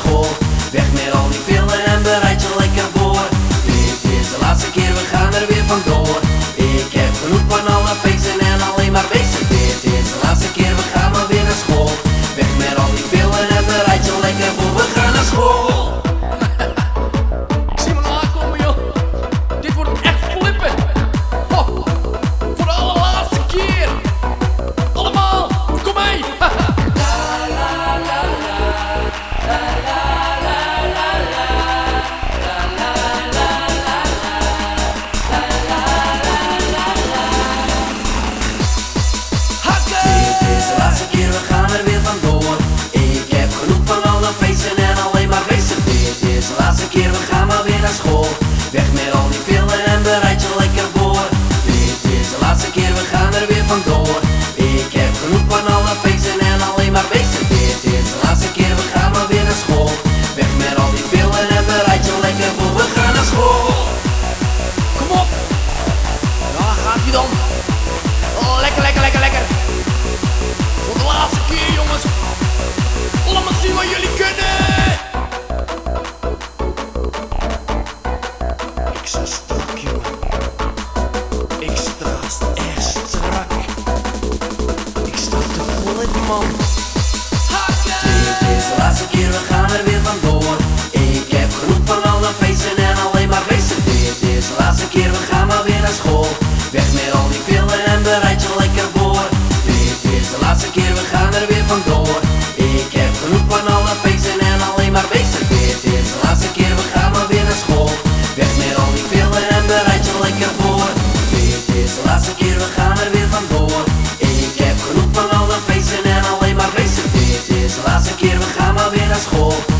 school. Weg met al die pillen en bereid je lekker voor. Dit is de laatste keer, we gaan er weer vandoor. Ik heb genoeg van alle feesten en alleen maar feesten Dit is de laatste keer, we gaan maar weer naar school. Weg met al die pillen en bereid je lekker voor We gaan naar school laatste keer, we gaan maar weer naar school Weg met al die pillen en bereid je lekker voor Dit is de laatste keer, we gaan er weer vandoor Ik heb genoeg van alle feesten en alleen maar feesten Dit is de laatste keer, we gaan maar weer naar school Weg met al die pillen en bereid je lekker voor We gaan naar school Kom op. Ja, gaat ie dan. Oh, lekker, lekker, lekker, lekker. Voor de laatste keer, jongens. Dit is de laatste keer, we gaan er weer vandoor. Ik heb genoeg van alle feesten en alleen maar feesten. Dit is de laatste keer, we gaan maar weer naar school. Weg met al die pillen en bereid je keer, we gaan maar weer naar school